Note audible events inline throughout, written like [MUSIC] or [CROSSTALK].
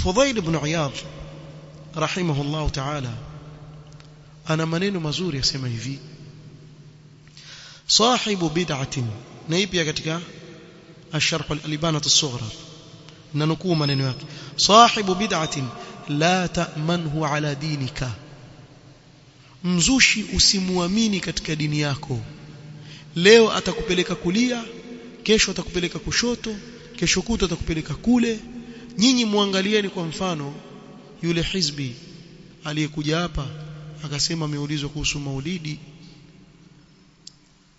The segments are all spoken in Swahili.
Fudhail ibn Iyad rahimahullah ta'ala ana maneno mazuri yasema hivi sahibu bid'atin na hii pia katika الشرح الإبانة الصغرى ننكو maneno yake sahibu bid'atin la ta'manhu ala dinika mzushi usimuamini katika dini yako leo atakupeleka kulia kesho atakupeleka kushoto kesho kuto atakupeleka kule nyinyi muangalieni kwa mfano yule hizbi aliyekuja hapa akasema ameulizwa kuhusu maulidi.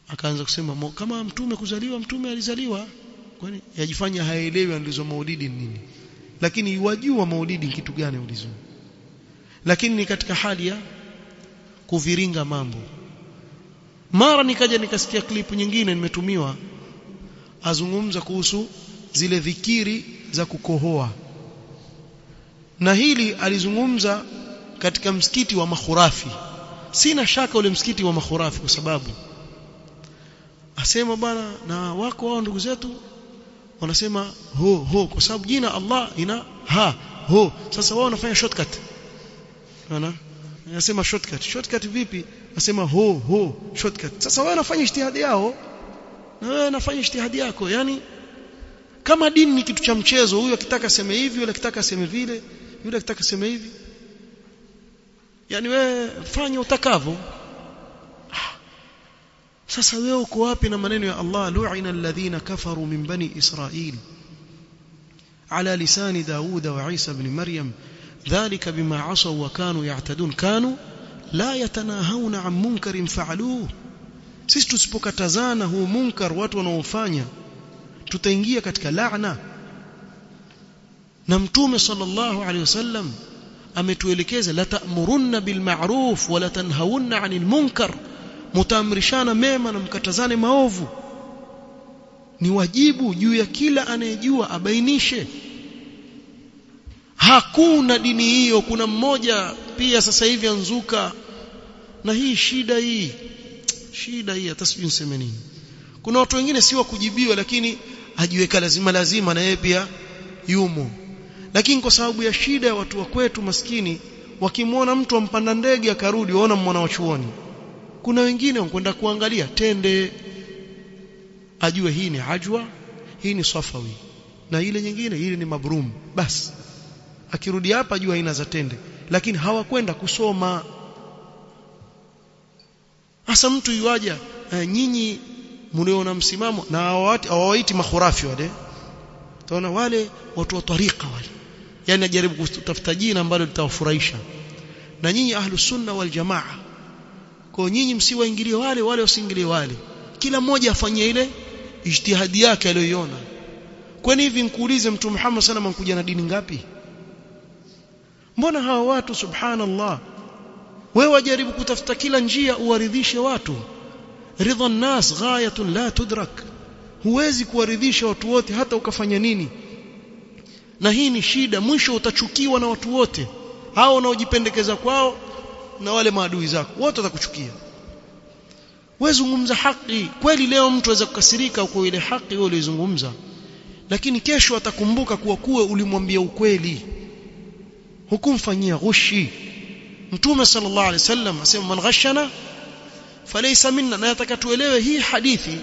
Akaanza kusema kama mtume kuzaliwa mtume alizaliwa. Kwani yajifanya haelewi alizo maulidi nini. Lakini wajua maulidi kitu gani ulizo. Lakini ni katika hali ya kuviringa mambo. Mara nikaja nikasikia klipu nyingine nimetumiwa azungumza kuhusu zile dhikiri za kukohoa. Na hili alizungumza katika msikiti wa makhurafi sina shaka ule msikiti wa makhurafi kwa sababu asema bwana na wako wao ndugu zetu? Wanasema ho ho kwa sababu jina Allah ina ha ho. Sasa wao wanafanya shortcut. Unaona? Anasema shortcut. Shortcut vipi? Anasema ho ho shortcut. Sasa wao wanafanya ijtihadi yao. Na wewe unafanya ijtihadi yako. Yani kama dini ni kitu cha mchezo huyu akitaka aseme hivi yule akitaka aseme vile yule akitaka seme hivi. Yani wewe fanya utakavyo. Sasa wewe uko wapi na maneno ya Allah? Lu'ina alladhina kafaru min bani israil ala lisani dauda wa isa ibn maryam. Dhalika bima asaw wa kanu ya'tadun. Kanu la yatanahawna an munkarin fa'aluhu. Sisi tusipokatazana huu munkar watu wanaofanya tutaingia katika laana. Na mtume sallallahu alaihi wasallam ametuelekeza la ta'murunna bil ma'ruf wa la tanhawunna 'anil munkar. Mutamrishana mema na mkatazane maovu. Ni wajibu juu ya kila anayejua abainishe. Hakuna dini hiyo kuna mmoja pia sasa hivi anzuka. Na hii shida hii shida hii hata sijui nini. Kuna watu wengine si wa kujibiwa lakini ajiweka lazima lazima na yeye pia yumo. Lakini kwa sababu ya shida ya watu wa kwetu maskini wakimwona mtu ampanda ndege akarudi waona mwana wa chuoni. Kuna wengine wanakwenda kuangalia tende. Ajue hii ni ajwa hii ni safawi na ile nyingine ile ni mabrum. Basi akirudi hapa ajua aina za tende. Lakini hawakwenda kusoma. Hasa mtu yuaja eh, nyinyi mliona msimamo na hawaiti makhurafi wale. Tunaona wale watu wa tariqa wale. Yani ajaribu kutafuta jina ambalo litawafurahisha. Na nyinyi ahlus sunna wal jamaa. Kwa nyinyi msiwaingilie wale wale wasiingilie wale. Kila mmoja afanyie ile ijtihadi yake aliyoiona. Kwani hivi nikuulize mtu Muhammad sana mkuja na dini ngapi? Mbona hawa watu subhanallah wewe wajaribu kutafuta kila njia uwaridhishe watu ridha nas ghayatun la tudrak. Huwezi kuwaridhisha watu wote hata ukafanya nini. Na hii ni shida mwisho utachukiwa na watu wote. Hao wanaojipendekeza kwao na wale maadui zako wote watakuchukia. Wewe zungumza haki. Kweli leo mtu aweza kukasirika kwa ile haki wewe ulizungumza lakini kesho atakumbuka kuwa kuwe ulimwambia ukweli. Hukumfanyia ghushi. Mtume sallallahu alaihi wasallam asema man ghashana falaysa minna na nataka tuelewe hii hadithi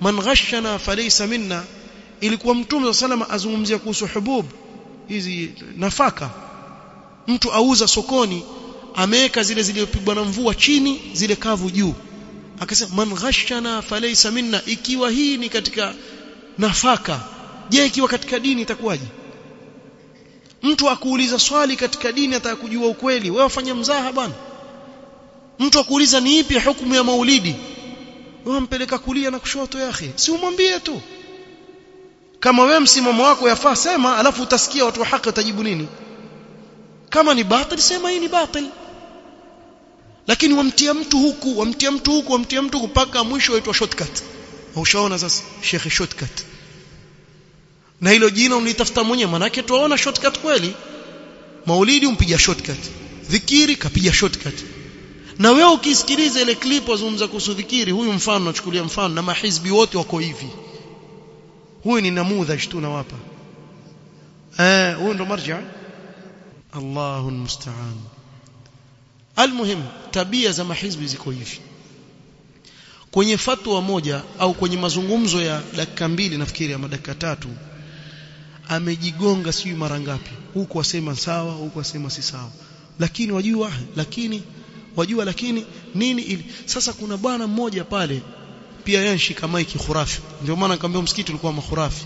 man ghashana falaysa minna ilikuwa mtume sallallahu azungumzia kuhusu hubub hizi nafaka mtu auza sokoni ameweka zile zilizopigwa na mvua chini zile kavu juu akasema man ghashana falaysa minna ikiwa hii ni katika nafaka je ikiwa katika dini itakuwaje mtu akuuliza swali katika dini atakujua ukweli wewe wafanya mzaha bwana mtu akuuliza ni ipi hukumu ya maulidi? Wampeleka mpeleka kulia na kushoto yake si umwambie tu. Kama wewe msimamo wako yafaa sema alafu utasikia watu wa haki watajibu nini? Kama ni batil sema hii ni batil. Lakini wamtia mtu huku wamtia mtu huku wamtia mtu huku mpaka mwisho waitwa shortcut. Ushaona sasa shekhe shortcut. Na hilo jina unitafuta mwenyewe manake tuwaona shortcut kweli. Maulidi umpiga shortcut. Dhikiri kapiga shortcut na wewe ukisikiliza ile clip wazungumza kuhusu dhikiri huyu mfano nachukulia mfano na mahizbi wote wako hivi. Huyu ni namudha tu nawapa. Eh huyu ndo marja. Allahu musta'an. Almuhim tabia za mahizbi ziko hivi. Kwenye fatwa moja au kwenye mazungumzo ya dakika mbili nafikiri ama dakika tatu amejigonga sijui mara ngapi. Huku asema sawa huku asema si sawa. Lakini wajua lakini wajua lakini nini ili? Sasa kuna bwana mmoja pale pia yeye shika maiki khurafi ndio maana nikamwambia msikiti ulikuwa mahurafi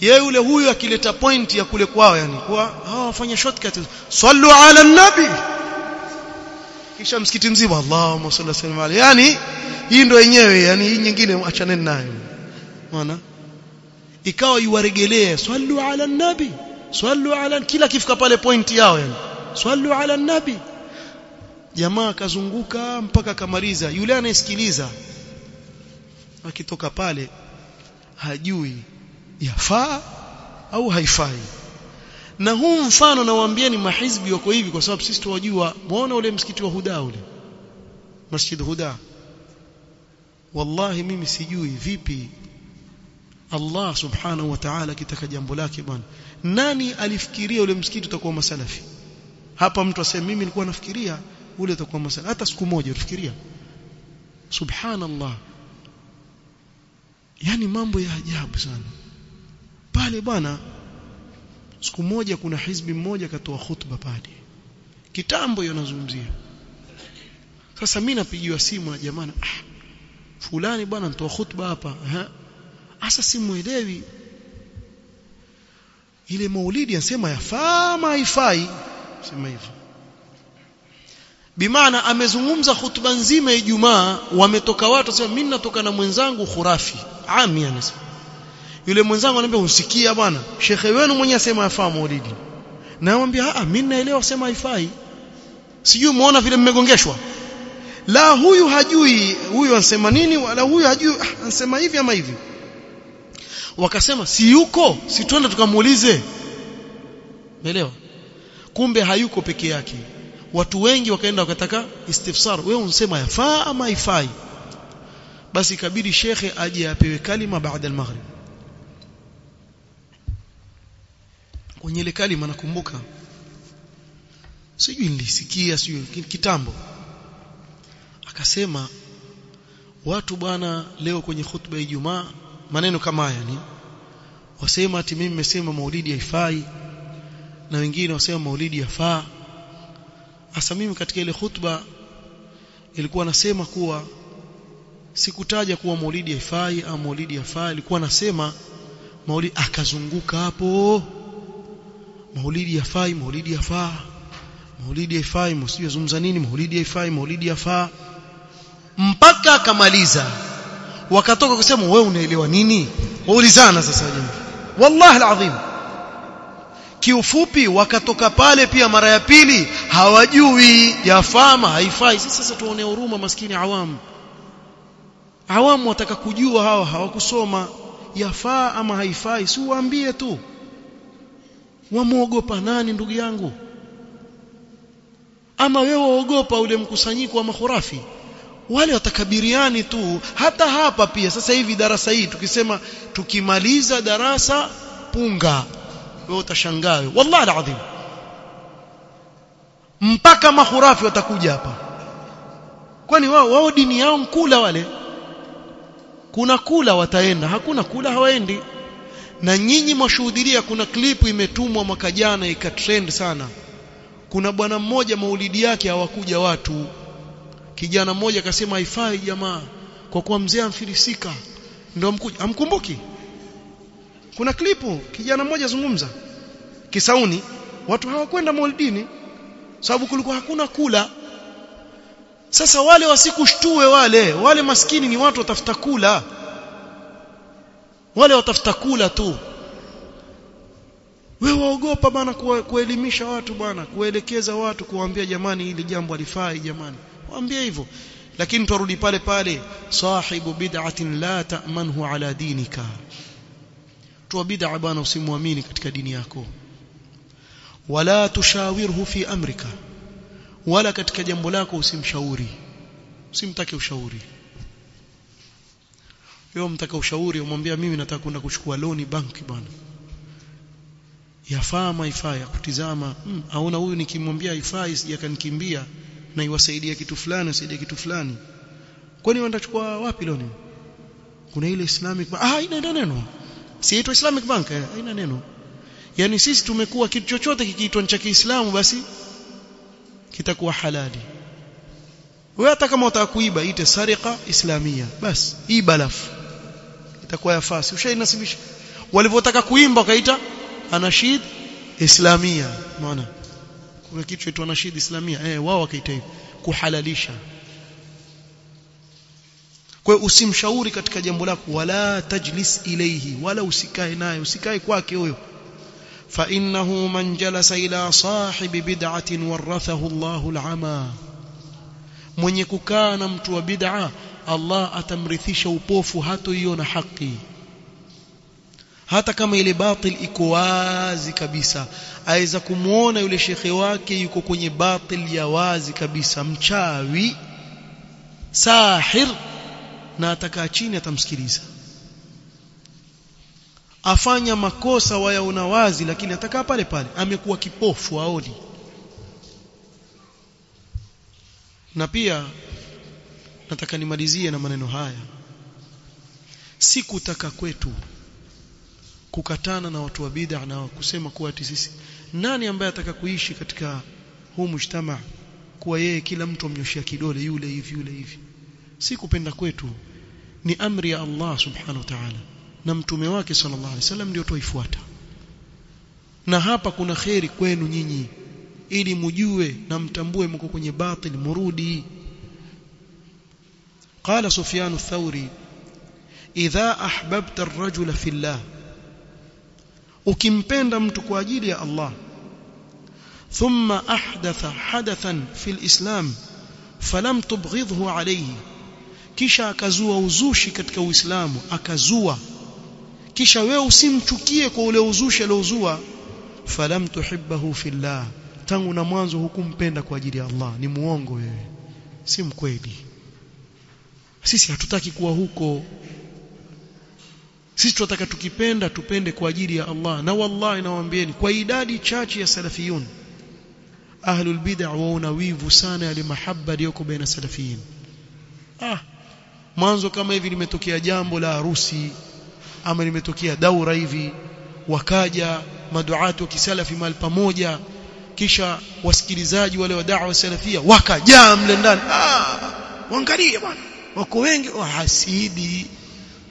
yeye yule huyu akileta point ya kule kwao yani kwa hawa wafanya shortcut sallu ala nabi. Kisha msikiti mzima Allahumma salli sallam alayhi. Yani hii ndio yenyewe yani hii nyingine achaneni nayo. Maana ikawa yuwaregelea sallu ala nabi. Sallu ala kila kifika pale point yao yani. Sallu ala nabi jamaa akazunguka mpaka akamaliza. Yule anayesikiliza akitoka pale hajui yafaa au haifai. Na huu mfano nawaambieni mahizbi wako hivi kwa sababu sisi tuwajua muone ule msikiti wa Huda ule. Masjid Huda. Wallahi mimi sijui vipi Allah subhanahu wa ta'ala kitaka jambo lake bwana. Nani alifikiria ule msikiti utakuwa masalafi? Hapa mtu aseme mimi nilikuwa nafikiria ule utakuwa msala. Hata siku moja ufikiria subhanallah. Yani mambo ya ajabu sana. Pale bwana siku moja kuna hizbi mmoja katoa khutba pale. Kitambo yanazungumzia sasa mimi napigiwa simu na jamaa ah fulani bwana mtoa khutba hapa. Hasa simuelewi. Ile maulidi anasema yafaa haifai sema hivyo bimaana amezungumza hutuba nzima ya Ijumaa wametoka watu wasema mimi natoka na mwenzangu khurafi. Ami anasema. Yule mwenzangu anambia usikia bwana shekhe wenu mwenye asema yafaa maulidi. Na anamwambia ah mimi naelewa sema haifai. Sijui muona vile mmegongeshwa? La huyu hajui huyu anasema nini wala huyu hajui ah, anasema hivi ama hivi. Wakasema si yuko? Si twende tukamuulize. Umeelewa? Kumbe hayuko peke yake watu wengi wakaenda wakataka istifsar. Wewe unsema yafaa ama ifai basi ikabidi shekhe aje apewe kalima baada al-maghrib kwenye ile kalima nakumbuka sijui nilisikia sijui kitambo. Akasema watu bwana leo kwenye khutba ya Ijumaa maneno kama haya ni wasema ati mimi nimesema maulidi haifai na wengine wasema maulidi yafaa hasa mimi katika ile khutba ilikuwa nasema kuwa sikutaja kuwa maulidi haifai au maulidi yafaa ilikuwa nasema maulidi akazunguka hapo. Maulidi yafai maulidi yafaa maulidi haifai msije zungumza nini? Maulidi haifai maulidi yafaa mpaka akamaliza. Wakatoka kusema wewe unaelewa nini? Waulizana sasa jamii wallahi alazim kiufupi wakatoka pale pia mara ya pili hawajui yafama haifai. Sasa tuone huruma maskini awamu awamu wataka kujua hawa hawakusoma. Yafaa ama haifai? Si uambie tu. Wamuogopa nani ndugu yangu? Ama wewe waogopa ule mkusanyiko wa makhurafi? Wale watakabiriani tu hata hapa pia. Sasa hivi darasa hii tukisema tukimaliza darasa punga wewe utashangaa. Wallahi alazim. Mpaka mahurafi watakuja hapa. Kwani wao wao dini yao mkula wale? Kuna kula wataenda hakuna kula hawaendi. Na nyinyi mwashuhudia kuna klipu imetumwa mwaka jana ikatrend sana. Kuna bwana mmoja maulidi yake hawakuja watu. Kijana mmoja akasema haifai jamaa kwa kuwa mzee amfilisika. Ndio amkumbuki kuna klipu kijana mmoja zungumza. Kisauni watu hawakwenda maulidini sababu kulikuwa hakuna kula. Sasa wale wasikushtue wale wale maskini ni watu watafuta kula. Wale watafuta kula tu. Wewe waogopa bana kuelimisha watu bana kuelekeza watu kuwaambia jamani ili jambo alifai jamani. Waambie hivyo. Lakini twarudi pale pale sahibu bid'atin la ta'manhu ala dinika tu bid'a bwana usimwamini katika dini yako. Wala tushawirhu fi amrika wala katika jambo lako usimshauri usimtake ushauri. Yeye mtaka ushauri umwambia mimi nataka kwenda kuchukua loni banki bwana. Yafaa maifaa ya kutizama mm, aona huyu nikimwambia ifai yakanikimbia na iwasaidia kitu fulani usaidia kitu fulani. Kwani wanachukua wapi loni? Kuna ile islamic ah ina neno si inaitwa islamic bank haina neno. Yani sisi tumekuwa kitu chochote kikiitwa cha Kiislamu basi kitakuwa halali. Wewe hata kama utakuiba ite sariqa islamia. Basi iba lafu itakuwa yafasi ushainasibisha. Walivyotaka kuimba wakaita anashid islamia. Unaona kuna kitu chaitwa anashid islamia. Eh wao wakaita hivyo kuhalalisha kwa usimshauri katika jambo lako wala tajlis ilayhi wala usikae naye usikae kwake huyo. Fa innahu man jalasa ila sahibi bid'atin warathahu Allahu al'ama. Mwenye kukaa na mtu wa bid'a Allah atamrithisha upofu hatoiona haki. Hata kama ile batil iko wazi kabisa aweza kumuona yule shekhe wake yuko kwenye batil ya wazi kabisa mchawi sahir na atakaa chini atamsikiliza. Afanya makosa wayaona wazi lakini atakaa pale pale. Amekuwa kipofu aoni na pia nataka nimalizie na maneno haya. Si kutaka kwetu kukatana na watu wa bid'a na kusema kuwa ati sisi nani ambaye ataka kuishi katika huu mshtama kuwa yeye kila mtu amnyoshia kidole yule hivi yule hivi si kupenda kwetu ni amri ya Allah subhanahu wa ta'ala na mtume wake sallallahu alaihi wasallam ndio tuifuata na hapa kuna kheri kwenu nyinyi ili mujue na mtambue mko kwenye batil murudi قال سفيان الثوري إذا أحببت الرجل في الله ukimpenda mtu kwa ajili ya Allah thumma ahdatha hadathan fil islam falam tubghidhu alayhi kisha akazua uzushi katika uislamu akazua. Kisha wewe usimchukie kwa ule uzushi aliozua. Falam tuhibbahu fillah. Tangu na mwanzo hukumpenda kwa ajili ya Allah. Ni muongo wewe. Si mkweli. Sisi hatutaki kuwa huko. Sisi tunataka tukipenda tupende kwa ajili ya Allah. Na wallahi nawaambieni kwa idadi chache ya salafiyun ahlul bid'ah waona wivu sana ya mahaba iliyoko baina salafiyin ah mwanzo kama hivi limetokea jambo la harusi ama limetokea daura hivi wakaja maduati wa kisalafi mahali pamoja kisha wasikilizaji wale wa da'wa salafia wakajaa mle ndani. Ah waangalie bwana wako wengi. Oh, hasidi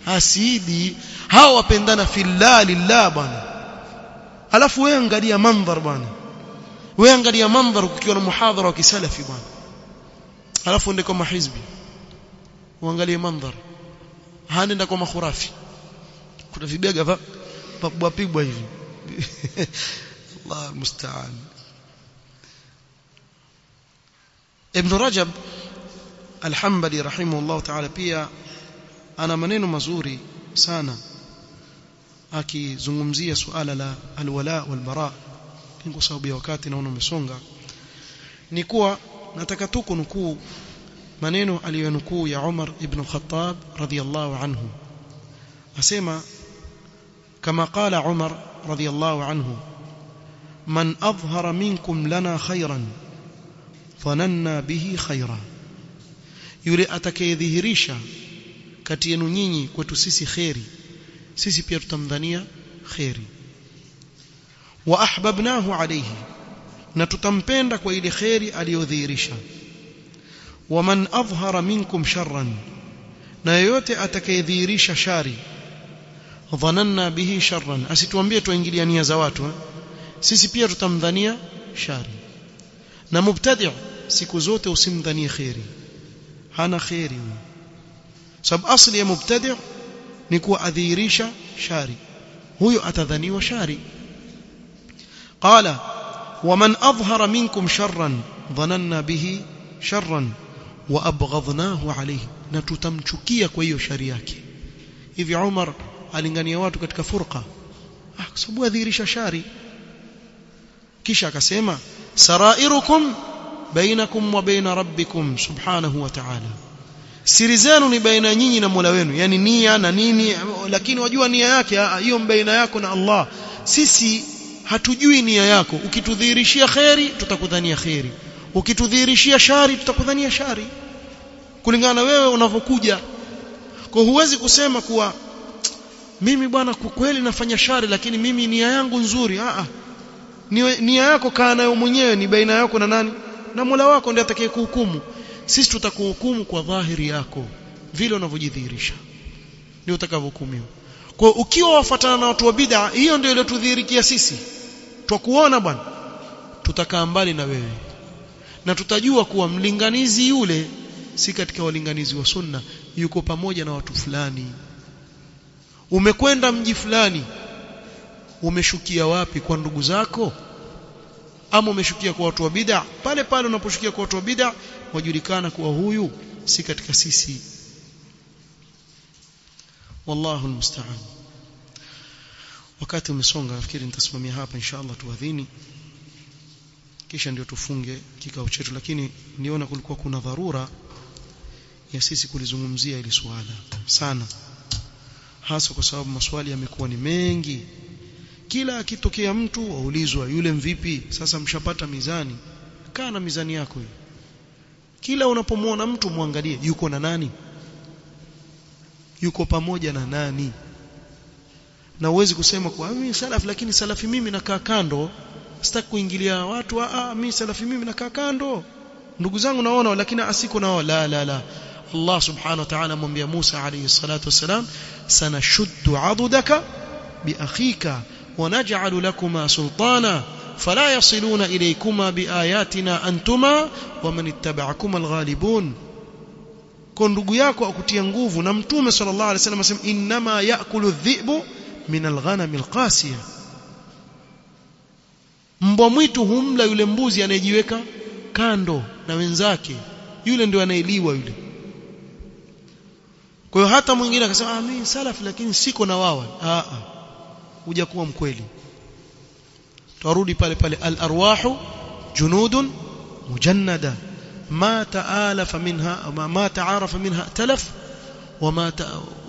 hasidi. Hao wapendana fillah lillah bwana. Alafu wewe angalia mandhar bwana. Wewe angalia mandhar kukiwa na muhadhara wa kisalafi bwana. Alafu ndiko mahizbi hizbi uangalie mandhar hanenda kwa makhurafi. Kuna vibega va? Papwa pigwa hivi. [LAUGHS] Allah musta'an Ibn Rajab Al-Hanbali rahimahullah ta'ala pia ana maneno mazuri sana akizungumzia suala la alwala walbara. Kwa sababu ya wakati naona umesonga. Ni kuwa nataka tu kunukuu maneno aliyonukuu ya Umar ibn al-Khattab radhiyallahu anhu. Asema kama qala Umar radhiyallahu anhu man adhhara minkum lana khairan dhananna bihi khaira yule atakayedhihirisha kati yenu nyinyi kwetu sisi khairi sisi pia tutamdhania khairi wa ahbabnahu alayhi na tutampenda kwa ile khairi aliyodhihirisha waman adhhara minkum sharran na yoyote atakayedhihirisha shari dhananna bihi sharran asituambie tuingilia nia za watu eh? sisi pia tutamdhania shari. Na mubtadi' siku zote usimdhanie khairi hana khairi sababu asli ya mubtadi' ni kuwa adhihirisha shari. Huyo atadhaniwa shari. Qala waman adhhara minkum sharran dhananna bihi sharran wa abghadnahu alayhi na tutamchukia kwa hiyo shari yake. Hivi Umar alingania watu katika furqa. Ah sababu adhihirisha shari. Kisha akasema sarairukum bainakum wa baina rabbikum subhanahu wa ta'ala. Siri zenu ni baina nyinyi na Mola wenu yani nia na nini lakini wajua nia yake hiyo baina yako na Allah. Sisi hatujui nia yako. Ukitudhihirishia kheri tutakudhania kheri ukitudhihirishia shari tutakudhania shari. Kulingana na wewe unavyokuja. Kwa huwezi kusema kuwa mimi bwana kwa kweli nafanya shari lakini mimi nia yangu nzuri. A a nia yako kaa nayo mwenyewe ni baina yako na nani? Na Mola wako ndiye atakayekuhukumu. Sisi tutakuhukumu kwa dhahiri yako. Vile unavyojidhihirisha. Ndio utakavyohukumiwa. Kwa ukiwa wafatana na watu wa bid'a hiyo ndio ile tudhihirikia sisi. Twakuona bwana. Tutakaa mbali na wewe na tutajua kuwa mlinganizi yule si katika walinganizi wa sunna yuko pamoja na watu fulani. Umekwenda mji fulani umeshukia wapi kwa ndugu zako? Ama umeshukia kwa watu wa bid'a? Pale pale unaposhukia kwa watu wa bid'a wajulikana kuwa huyu si katika sisi. Wallahu almusta'an. Wakati umesonga nafikiri nitasimamia hapa inshallah tuadhini kisha ndio tufunge kikao chetu lakini niona kulikuwa kuna dharura ya sisi kulizungumzia ili swala sana hasa kwa sababu maswali yamekuwa ni mengi. Kila akitokea mtu waulizwa yule mvipi? Sasa mshapata mizani. Kaa na mizani yako hiyo. Kila unapomwona mtu muangalie yuko na nani? Yuko pamoja na nani? Na uwezi kusema kwa mimi salafi lakini salafi mimi nakaa kando sitaki kuingilia watu ah mimi salafi mimi nakaa kando ndugu zangu naona lakini asiko nao la la la Allah subhanahu wa ta'ala mwambia Musa alayhi salatu wasalam sanashuddu adudaka biakhika ونجعل لكما سلطانا فلا يصلون إليكما بآياتنا أنتما ومن اتبعكما الغالبون kwa ndugu yako akutia nguvu na mtume sallallahu alaihi wasallam asema inma yaakulu dhi'bu min alghanam alqasiya mbwa mwitu humla yule mbuzi anayejiweka kando na wenzake. Yule ndio anayeliwa yule. Kwa hiyo hata mwingine akasema ah mimi salaf lakini siko na wao ah hujakuwa huja kuwa mkweli. Turudi pale pale al-arwahu junudun mujannada. Ma taalafa minha ma taarafa minha talaf wama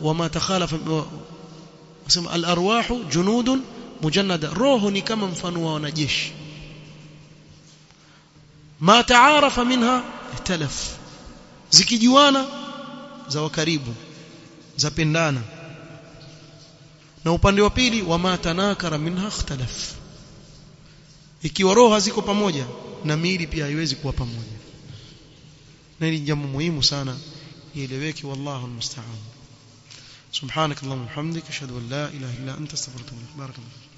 wama takhalafa wasema al-arwahu junudun mujannada roho ni kama mfano wa wanajeshi ma taarafa minha talaf zikijuana za wakaribu za pendana na upande wa pili wama tanakara minha ikhtalaf ikiwa roho haziko pamoja na miili pia haiwezi kuwa pamoja na hili jambo muhimu sana ieleweke wallahu almusta'an subhanak allahumma hamdika ashhadu an la ilaha illa anta astaghfiruka wa atubu ilaik